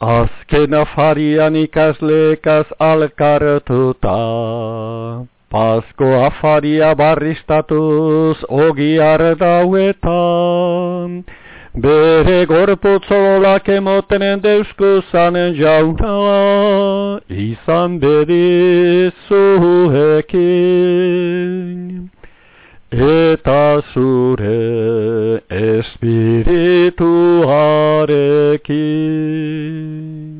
Azken afarian ikaslekaz alkartuta, Pasko afaria barristatuz ogiar dauetan, Bere gorputzolak emotenen deuskuzanen jauna, izan bedizuekin. Eta zure betu